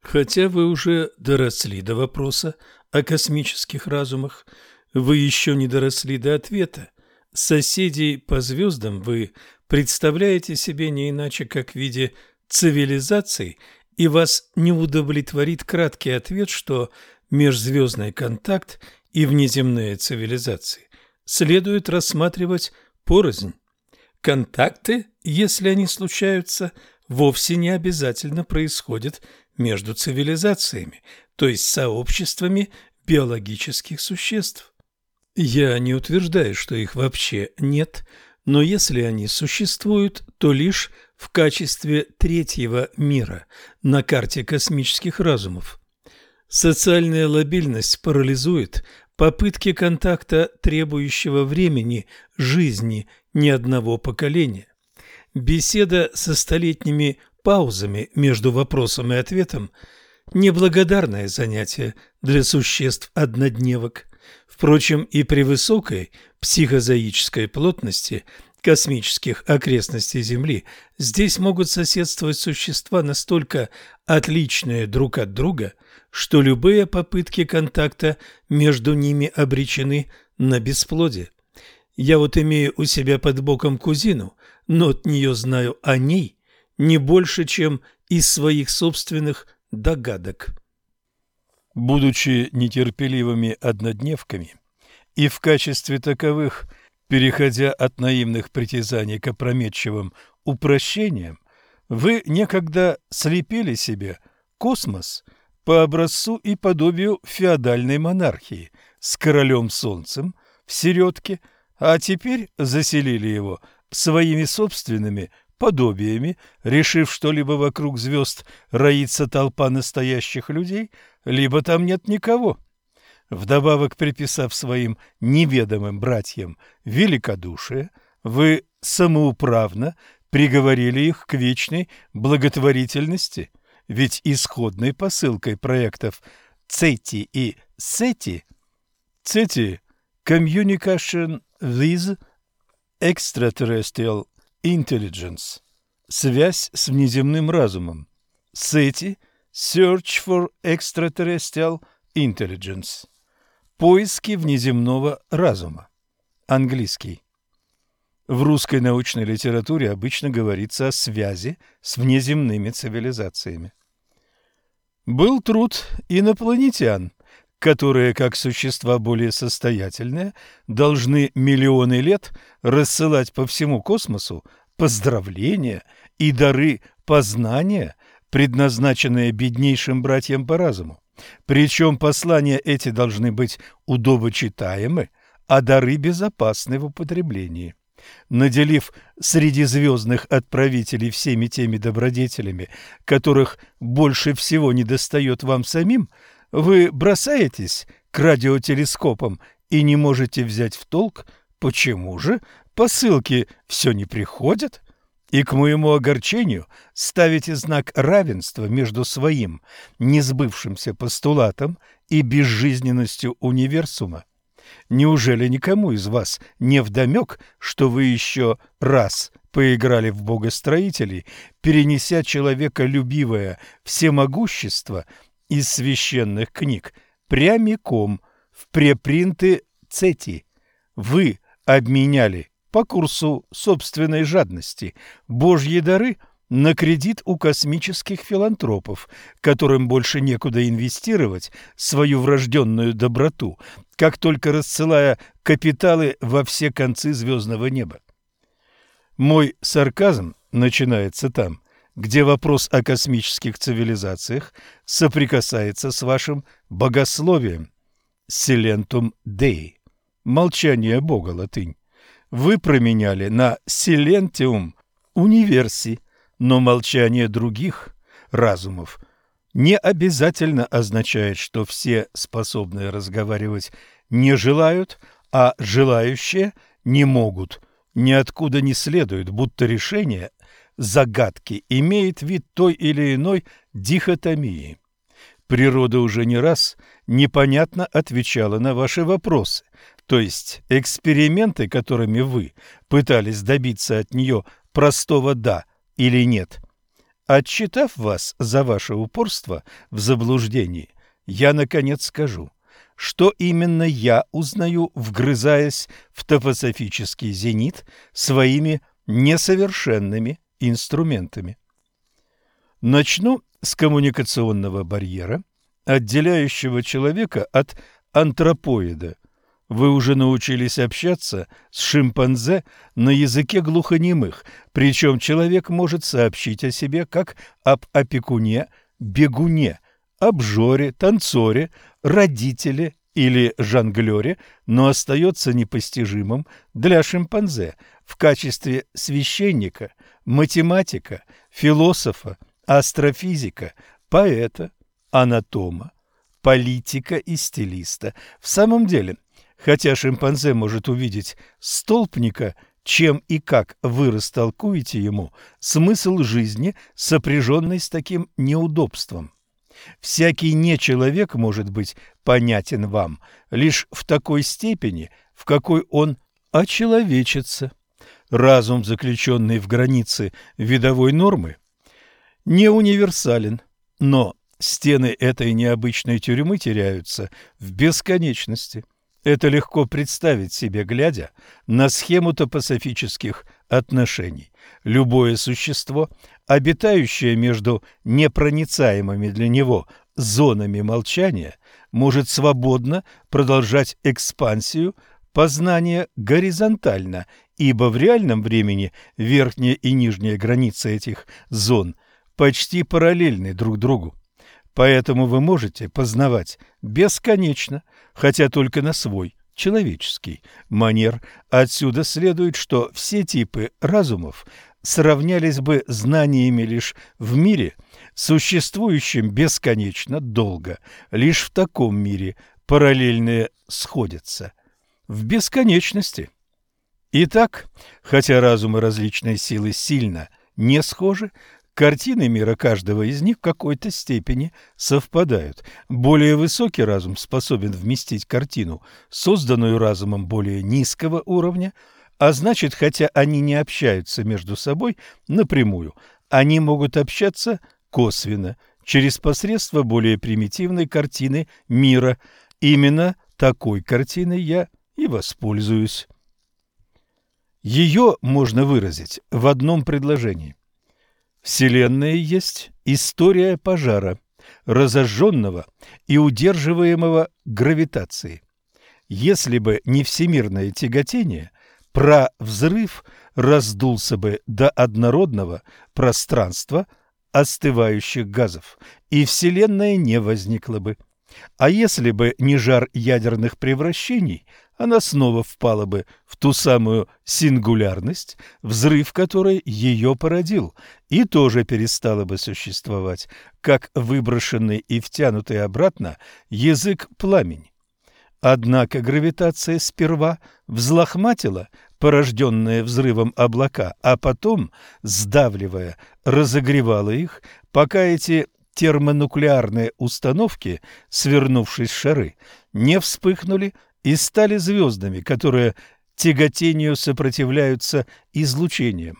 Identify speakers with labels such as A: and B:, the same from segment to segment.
A: Хотя вы уже доросли до вопроса о космических разумах, вы еще не доросли до ответа. Соседей по звездам вы представляете себе не иначе, как в виде цивилизаций, и вас не удовлетворит краткий ответ, что межзвездный контакт и внеземные цивилизации следует рассматривать порознь. Контакты, если они случаются, вовсе не обязательно происходят между цивилизациями, то есть сообществами биологических существ. Я не утверждаю, что их вообще нет, но если они существуют, то лишь в качестве третьего мира на карте космических разумов. Социальная лобильность парализует попытки контакта, требующего времени, жизни ни одного поколения. Беседа со столетними паузами между вопросом и ответом – неблагодарное занятие для существ-однодневок. Впрочем, и при высокой психозоической плотности космических окрестностей Земли здесь могут соседствовать существа настолько отличные друг от друга, что любые попытки контакта между ними обречены на бесплодие. Я вот имею у себя под боком кузину, но от нее знаю о ней не больше, чем из своих собственных догадок. Будучи нетерпеливыми однодневками и в качестве таковых, переходя от наивных притязаний к опрометчивым упрощениям, вы некогда слепили себе космос по образцу и подобию феодальной монархии с королем Солнцем в середке, а теперь заселили его своими собственными подобиями, решив, что либо вокруг звезд роится толпа настоящих людей, либо там нет никого. Вдобавок приписав своим неведомым братьям великодушие, вы самоуправно приговорили их к вечной благотворительности, ведь исходной посылкой проектов ЦЕТИ и СЕТИ ЦЕТИ – Communication with Extraterrestrial Intelligence – связь с внеземным разумом. SETI – Search for Extraterrestrial Intelligence – поиски внеземного разума. Английский. В русской научной литературе обычно говорится о связи с внеземными цивилизациями. Был труд инопланетян, которые, как существа более состоятельные, должны миллионы лет рассылать по всему космосу поздравления и дары познания, предназначенные беднейшим братьям по разуму. Причем послания эти должны быть удобочитаемы, а дары безопасны в употреблении. Наделив средизвездных отправителей всеми теми добродетелями, которых больше всего недостает вам самим – вы бросаетесь к радиотелескопам и не можете взять в толк, почему же посылки все не приходят, и, к моему огорчению, ставите знак равенства между своим несбывшимся постулатом и безжизненностью универсума. Неужели никому из вас не вдомек, что вы еще раз поиграли в богостроителей, перенеся человеколюбивое всемогущество – из священных книг прямиком в препринты ЦЕТИ. Вы обменяли по курсу собственной жадности божьи дары на кредит у космических филантропов, которым больше некуда инвестировать свою врожденную доброту, как только рассылая капиталы во все концы звездного неба. Мой сарказм начинается там, где вопрос о космических цивилизациях соприкасается с вашим богословием. Силентум Dei. Молчание Бога латынь. Вы променяли на Силентиум универси, но молчание других разумов не обязательно означает, что все способные разговаривать не желают, а желающие не могут. Ниоткуда не следует, будто решение загадки имеет вид той или иной дихотомии. Природа уже не раз непонятно отвечала на ваши вопросы, то есть эксперименты, которыми вы пытались добиться от нее простого «да» или «нет», Отчитав вас за ваше упорство в заблуждении, я, наконец, скажу, что именно я узнаю, вгрызаясь в топософический зенит своими несовершенными инструментами. Начну с коммуникационного барьера, отделяющего человека от антропоида. Вы уже научились общаться с шимпанзе на языке глухонемых, причем человек может сообщить о себе как об опекуне, бегуне, обжоре, танцоре, родителе или жонглере, но остается непостижимым для шимпанзе в качестве священника, математика, философа, астрофизика, поэта, анатома, политика и стилиста. В самом деле, хотя шимпанзе может увидеть столпника, чем и как вы растолкуете ему смысл жизни, сопряженный с таким неудобством. Всякий нечеловек может быть понятен вам лишь в такой степени, в какой он очеловечится. Разум, заключенный в границы видовой нормы, не универсален, но стены этой необычной тюрьмы теряются в бесконечности. Это легко представить себе, глядя на схему топософических отношений. Любое существо, обитающее между непроницаемыми для него зонами молчания, может свободно продолжать экспансию познания горизонтально, ибо в реальном времени верхняя и нижняя границы этих зон почти параллельны друг другу. Поэтому вы можете познавать бесконечно, хотя только на свой человеческий манер. Отсюда следует, что все типы разумов сравнялись бы знаниями лишь в мире, существующем бесконечно долго. Лишь в таком мире параллельные сходятся. В бесконечности. Итак, хотя разумы различной силы сильно не схожи, Картины мира каждого из них в какой-то степени совпадают. Более высокий разум способен вместить картину, созданную разумом более низкого уровня, а значит, хотя они не общаются между собой напрямую, они могут общаться косвенно, через посредство более примитивной картины мира. Именно такой картиной я и воспользуюсь. Ее можно выразить в одном предложении. Вселенная есть история пожара, разожженного и удерживаемого гравитацией. Если бы не всемирное тяготение, про-взрыв раздулся бы до однородного пространства остывающих газов, и Вселенная не возникла бы. А если бы не жар ядерных превращений, она снова впала бы в ту самую сингулярность, взрыв которой ее породил, и тоже перестала бы существовать, как выброшенный и втянутый обратно язык пламень. Однако гравитация сперва взлохматила порожденные взрывом облака, а потом, сдавливая, разогревала их, пока эти термонуклеарные установки, свернувшись шары, не вспыхнули и стали звездами, которые тяготению сопротивляются излучением.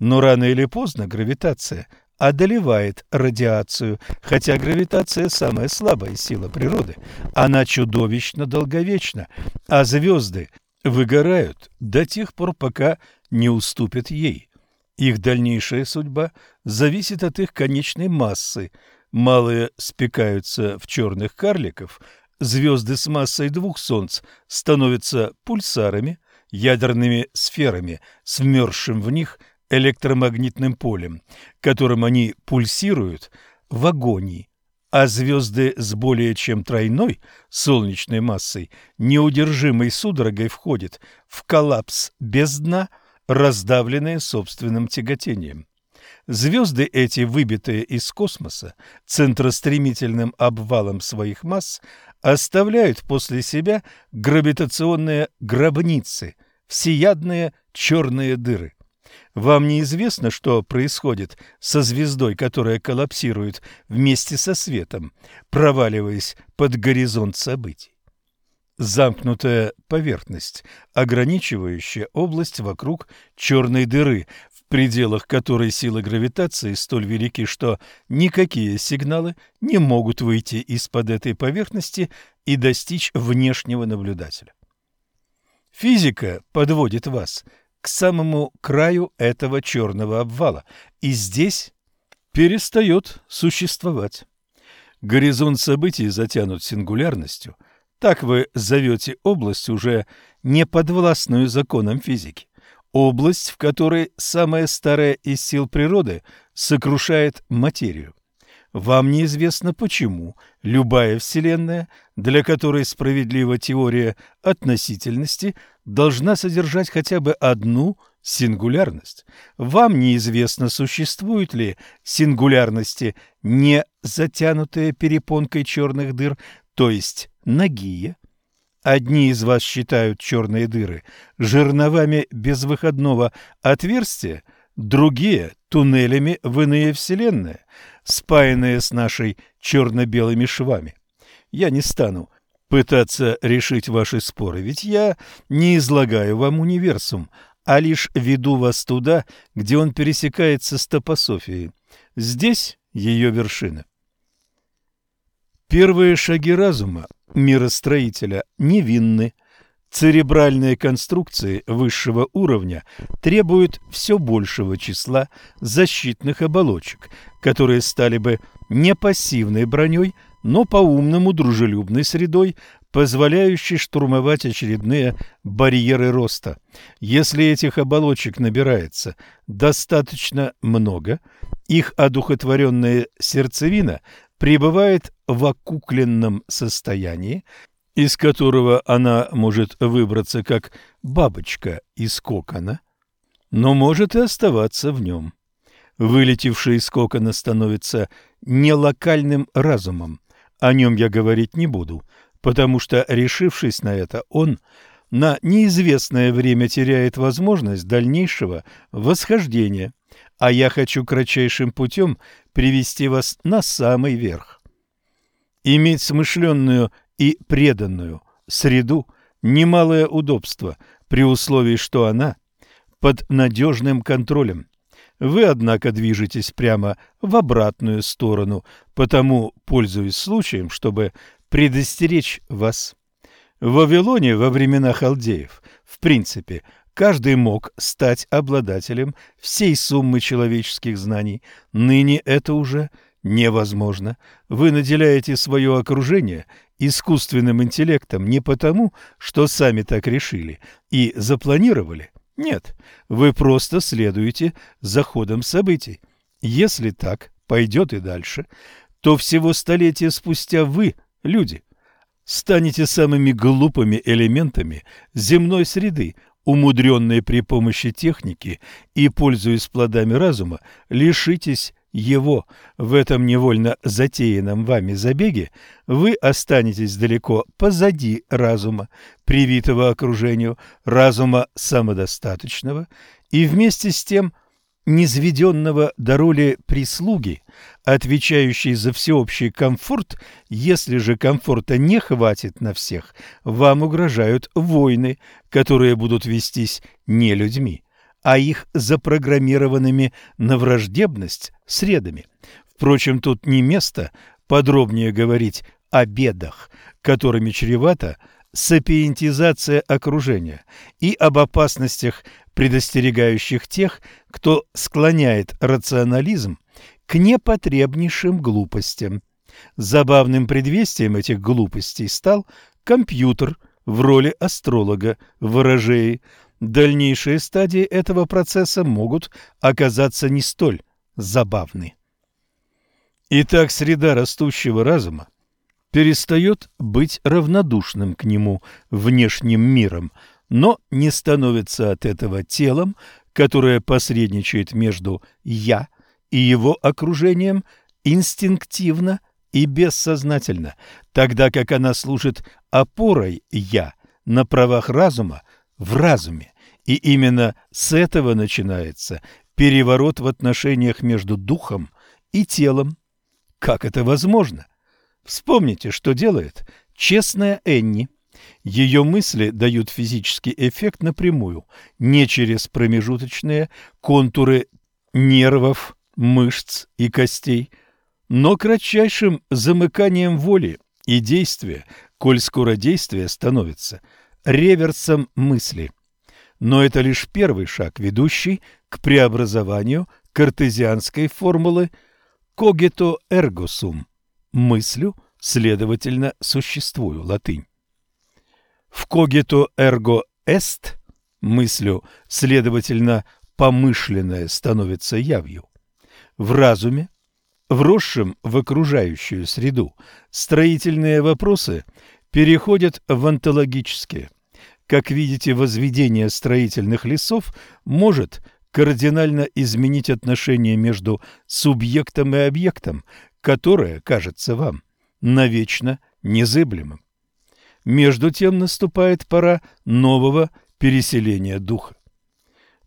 A: Но рано или поздно гравитация одолевает радиацию, хотя гравитация – самая слабая сила природы. Она чудовищно долговечна, а звезды выгорают до тех пор, пока не уступят ей. Их дальнейшая судьба зависит от их конечной массы. Малые спекаются в черных карликов – звезды с массой двух солнц становятся пульсарами, ядерными сферами с вмерзшим в них электромагнитным полем, которым они пульсируют в агонии, а звезды с более чем тройной солнечной массой неудержимой судорогой входят в коллапс без дна, раздавленные собственным тяготением. Звезды эти, выбитые из космоса центростремительным обвалом своих масс, оставляют после себя гравитационные гробницы, всеядные черные дыры. Вам неизвестно, что происходит со звездой, которая коллапсирует вместе со светом, проваливаясь под горизонт событий. Замкнутая поверхность, ограничивающая область вокруг черной дыры, пределах которой силы гравитации столь велики, что никакие сигналы не могут выйти из-под этой поверхности и достичь внешнего наблюдателя. Физика подводит вас к самому краю этого черного обвала, и здесь перестает существовать. Горизонт событий затянут сингулярностью. Так вы зовете область, уже не подвластную законам физики. Область, в которой самая старая из сил природы сокрушает материю. Вам неизвестно почему любая Вселенная, для которой справедлива теория относительности, должна содержать хотя бы одну сингулярность. Вам неизвестно, существуют ли сингулярности, не затянутые перепонкой черных дыр, то есть нагие. Одни из вас считают черные дыры жерновами безвыходного отверстия, другие – туннелями в иные вселенные – спаянные с нашей черно-белыми швами. Я не стану пытаться решить ваши споры, ведь я не излагаю вам универсум, а лишь веду вас туда, где он пересекается с топософией. Здесь ее вершина. Первые шаги разума миростроителя невинны. Церебральные конструкции высшего уровня требуют все большего числа защитных оболочек, которые стали бы не пассивной броней, но по-умному дружелюбной средой, позволяющей штурмовать очередные барьеры роста. Если этих оболочек набирается достаточно много, их одухотворенная сердцевина пребывает в окукленном состоянии, из которого она может выбраться как бабочка из кокона, но может и оставаться в нем вылетевший из кокона становится не локальным разумом. О нем я говорить не буду, потому что, решившись на это, он на неизвестное время теряет возможность дальнейшего восхождения, а я хочу кратчайшим путем привести вас на самый верх. Иметь смышленную и преданную среду – немалое удобство, при условии, что она под надежным контролем – вы, однако, движетесь прямо в обратную сторону, потому пользуюсь случаем, чтобы предостеречь вас. В Вавилоне во времена халдеев, в принципе, каждый мог стать обладателем всей суммы человеческих знаний. Ныне это уже невозможно. Вы наделяете свое окружение искусственным интеллектом не потому, что сами так решили и запланировали, нет, вы просто следуете за ходом событий. Если так пойдет и дальше, то всего столетия спустя вы, люди, станете самыми глупыми элементами земной среды, умудренные при помощи техники и, пользуясь плодами разума, лишитесь его в этом невольно затеянном вами забеге, вы останетесь далеко позади разума, привитого окружению, разума самодостаточного и вместе с тем низведенного до роли прислуги, отвечающей за всеобщий комфорт, если же комфорта не хватит на всех, вам угрожают войны, которые будут вестись не людьми, а их запрограммированными на враждебность средами. Впрочем, тут не место подробнее говорить о бедах, которыми чревата сапиентизация окружения, и об опасностях, предостерегающих тех, кто склоняет рационализм к непотребнейшим глупостям. Забавным предвестием этих глупостей стал компьютер в роли астролога, ворожеи, Дальнейшие стадии этого процесса могут оказаться не столь забавны. Итак, среда растущего разума перестает быть равнодушным к нему внешним миром, но не становится от этого телом, которое посредничает между «я» и его окружением инстинктивно и бессознательно, тогда как она служит опорой «я» на правах разума в разуме. И именно с этого начинается переворот в отношениях между духом и телом. Как это возможно? Вспомните, что делает честная Энни. Ее мысли дают физический эффект напрямую, не через промежуточные контуры нервов, мышц и костей, но кратчайшим замыканием воли и действия, коль скоро действие становится реверсом мысли. Но это лишь первый шаг, ведущий к преобразованию картезианской формулы «cogito ergo sum» – мыслю, следовательно, существую, латынь. В «cogito ergo est» – мыслю, следовательно, помышленное становится явью. В разуме, вросшем в окружающую среду, строительные вопросы переходят в онтологические. Как видите, возведение строительных лесов может кардинально изменить отношение между субъектом и объектом, которое кажется вам навечно незыблемым. Между тем наступает пора нового переселения духа.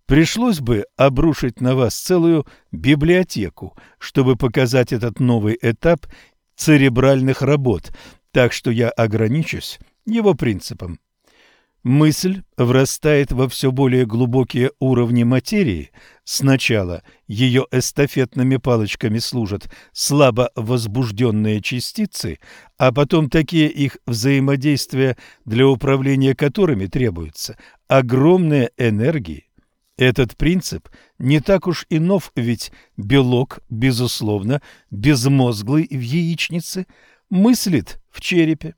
A: Пришлось бы обрушить на вас целую библиотеку, чтобы показать этот новый этап церебральных работ, так что я ограничусь его принципом. Мысль врастает во все более глубокие уровни материи. Сначала ее эстафетными палочками служат слабо возбужденные частицы, а потом такие их взаимодействия, для управления которыми требуются огромные энергии. Этот принцип не так уж и нов, ведь белок, безусловно, безмозглый в яичнице, мыслит в черепе.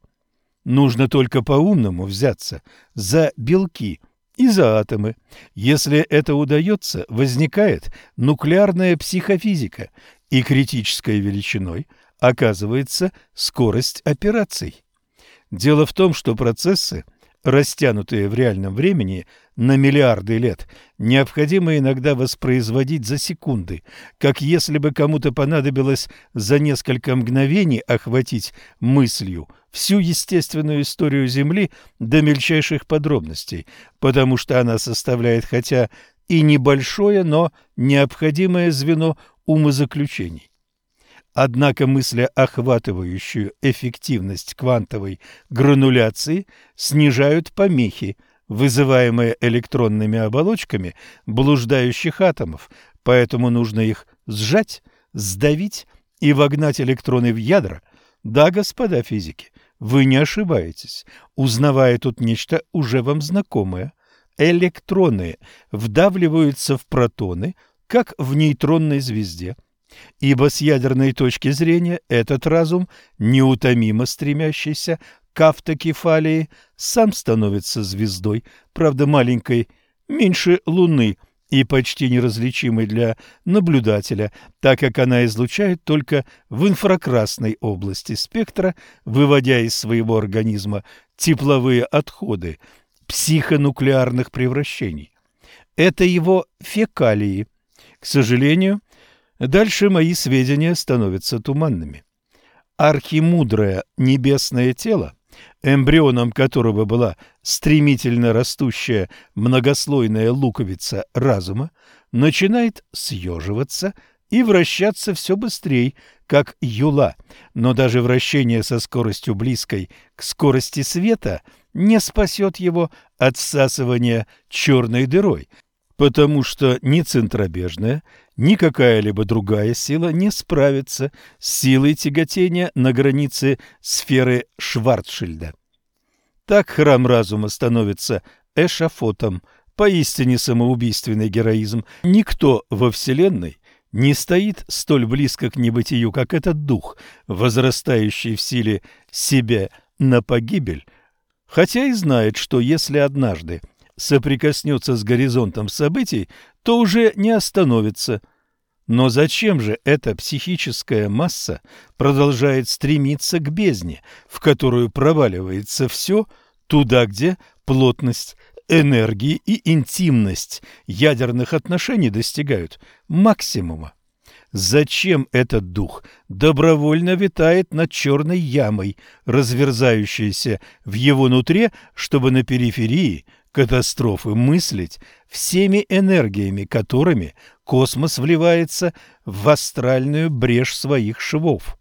A: Нужно только по-умному взяться за белки и за атомы. Если это удается, возникает нуклеарная психофизика, и критической величиной оказывается скорость операций. Дело в том, что процессы, растянутые в реальном времени на миллиарды лет, необходимо иногда воспроизводить за секунды, как если бы кому-то понадобилось за несколько мгновений охватить мыслью всю естественную историю Земли до мельчайших подробностей, потому что она составляет хотя и небольшое, но необходимое звено умозаключений. Однако мысли, охватывающую эффективность квантовой грануляции, снижают помехи – вызываемые электронными оболочками блуждающих атомов, поэтому нужно их сжать, сдавить и вогнать электроны в ядра. Да, господа физики, вы не ошибаетесь, узнавая тут нечто уже вам знакомое. Электроны вдавливаются в протоны, как в нейтронной звезде. Ибо с ядерной точки зрения этот разум, неутомимо стремящийся к автокефалии, сам становится звездой, правда маленькой, меньше Луны и почти неразличимой для наблюдателя, так как она излучает только в инфракрасной области спектра, выводя из своего организма тепловые отходы психонуклеарных превращений. Это его фекалии. К сожалению, дальше мои сведения становятся туманными. Архимудрое небесное тело эмбрионом которого была стремительно растущая многослойная луковица разума, начинает съеживаться и вращаться все быстрее, как юла, но даже вращение со скоростью близкой к скорости света не спасет его от всасывания черной дырой, потому что ни центробежная, ни какая-либо другая сила не справится с силой тяготения на границе сферы Шварцшильда. Так храм разума становится эшафотом, поистине самоубийственный героизм. Никто во Вселенной не стоит столь близко к небытию, как этот дух, возрастающий в силе себя на погибель, хотя и знает, что если однажды соприкоснется с горизонтом событий, то уже не остановится. Но зачем же эта психическая масса продолжает стремиться к бездне, в которую проваливается все, туда, где плотность энергии и интимность ядерных отношений достигают максимума? Зачем этот дух добровольно витает над черной ямой, разверзающейся в его нутре, чтобы на периферии – катастрофы мыслить всеми энергиями, которыми космос вливается в астральную брешь своих швов.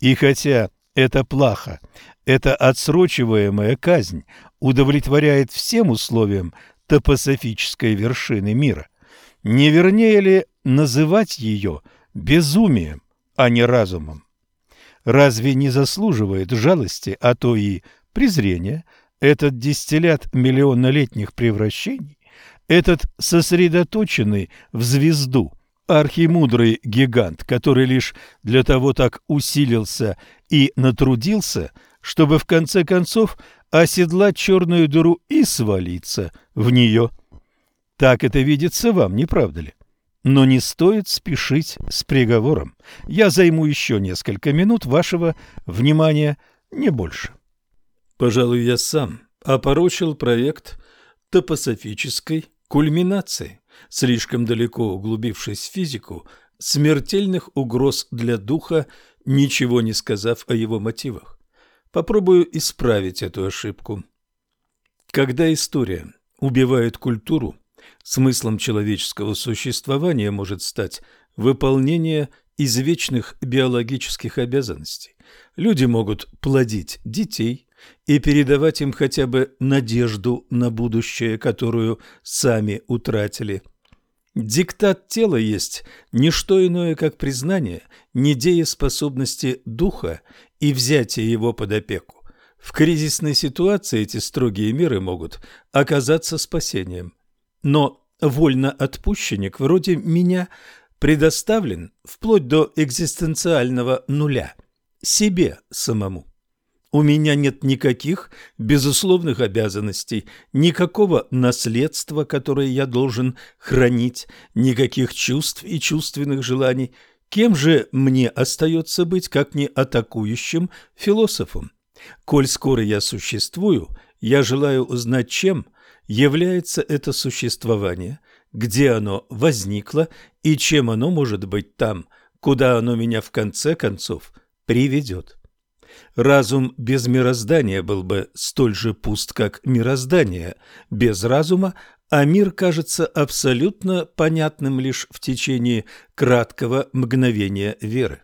A: И хотя Это плохо. Это отсрочиваемая казнь удовлетворяет всем условиям топософической вершины мира. Не вернее ли называть ее безумием, а не разумом? Разве не заслуживает жалости, а то и презрения этот дистиллят миллионнолетних превращений, этот сосредоточенный в звезду, архимудрый гигант, который лишь для того так усилился и натрудился, чтобы в конце концов оседлать черную дыру и свалиться в нее. Так это видится вам, не правда ли? Но не стоит спешить с приговором. Я займу еще несколько минут вашего внимания, не больше. Пожалуй, я сам опорочил проект топософической кульминации, слишком далеко углубившись в физику, смертельных угроз для духа, ничего не сказав о его мотивах. Попробую исправить эту ошибку. Когда история убивает культуру, Смыслом человеческого существования может стать выполнение извечных биологических обязанностей. Люди могут плодить детей и передавать им хотя бы надежду на будущее, которую сами утратили. Диктат тела есть не что иное, как признание недееспособности духа и взятие его под опеку. В кризисной ситуации эти строгие меры могут оказаться спасением. Но вольноотпущенник вроде меня предоставлен вплоть до экзистенциального нуля себе самому. У меня нет никаких безусловных обязанностей, никакого наследства, которое я должен хранить, никаких чувств и чувственных желаний. Кем же мне остается быть, как не атакующим философом? Коль скоро я существую, я желаю узнать, чем является это существование, где оно возникло и чем оно может быть там, куда оно меня в конце концов приведет. Разум без мироздания был бы столь же пуст, как мироздание без разума, а мир кажется абсолютно понятным лишь в течение краткого мгновения веры.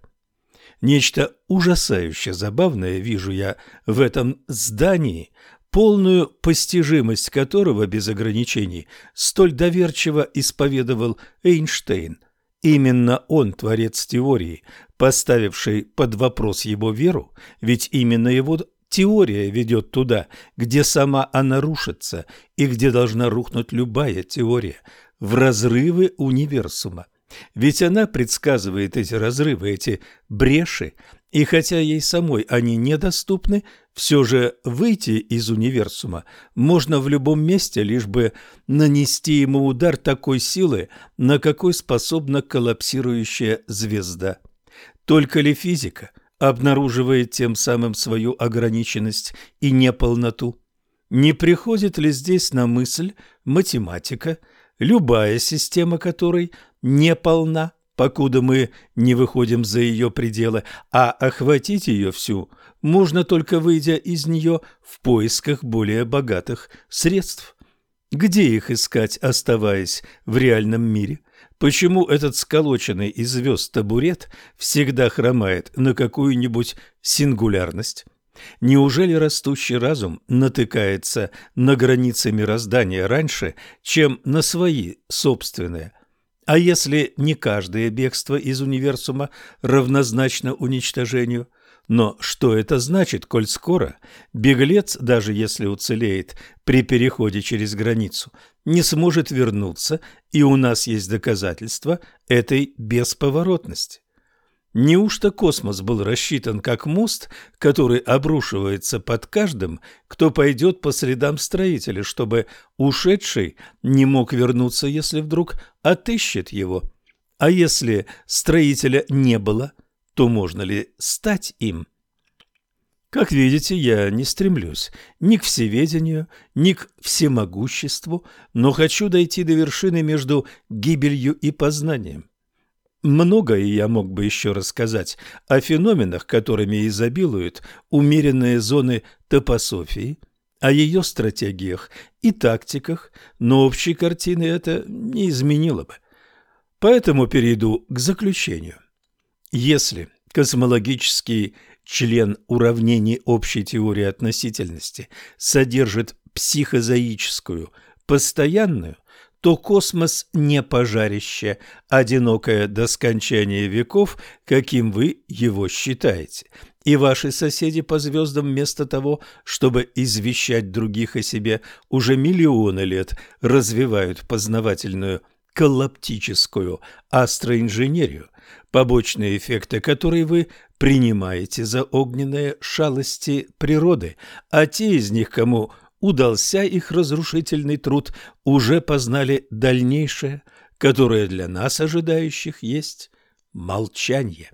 A: Нечто ужасающе забавное вижу я в этом здании, полную постижимость которого без ограничений столь доверчиво исповедовал Эйнштейн. Именно он творец теории, поставивший под вопрос его веру, ведь именно его теория ведет туда, где сама она рушится и где должна рухнуть любая теория, в разрывы универсума. Ведь она предсказывает эти разрывы, эти бреши, и хотя ей самой они недоступны, все же выйти из универсума можно в любом месте, лишь бы нанести ему удар такой силы, на какой способна коллапсирующая звезда. Только ли физика обнаруживает тем самым свою ограниченность и неполноту? Не приходит ли здесь на мысль математика, любая система которой не полна? покуда мы не выходим за ее пределы, а охватить ее всю можно только выйдя из нее в поисках более богатых средств. Где их искать, оставаясь в реальном мире? Почему этот сколоченный из звезд табурет всегда хромает на какую-нибудь сингулярность? Неужели растущий разум натыкается на границы мироздания раньше, чем на свои собственные? А если не каждое бегство из универсума равнозначно уничтожению? Но что это значит, коль скоро беглец, даже если уцелеет при переходе через границу, не сможет вернуться, и у нас есть доказательства этой бесповоротности? Неужто космос был рассчитан как мост, который обрушивается под каждым, кто пойдет по следам строителя, чтобы ушедший не мог вернуться, если вдруг отыщет его? А если строителя не было, то можно ли стать им? Как видите, я не стремлюсь ни к всеведению, ни к всемогуществу, но хочу дойти до вершины между гибелью и познанием. Многое я мог бы еще рассказать о феноменах, которыми изобилуют умеренные зоны топософии, о ее стратегиях и тактиках, но общей картины это не изменило бы. Поэтому перейду к заключению. Если космологический член уравнений общей теории относительности содержит психозоическую, постоянную, то космос не пожарище, одинокое до скончания веков, каким вы его считаете. И ваши соседи по звездам вместо того, чтобы извещать других о себе, уже миллионы лет развивают познавательную коллаптическую астроинженерию, побочные эффекты которой вы принимаете за огненные шалости природы, а те из них, кому удался их разрушительный труд, уже познали дальнейшее, которое для нас, ожидающих, есть молчание.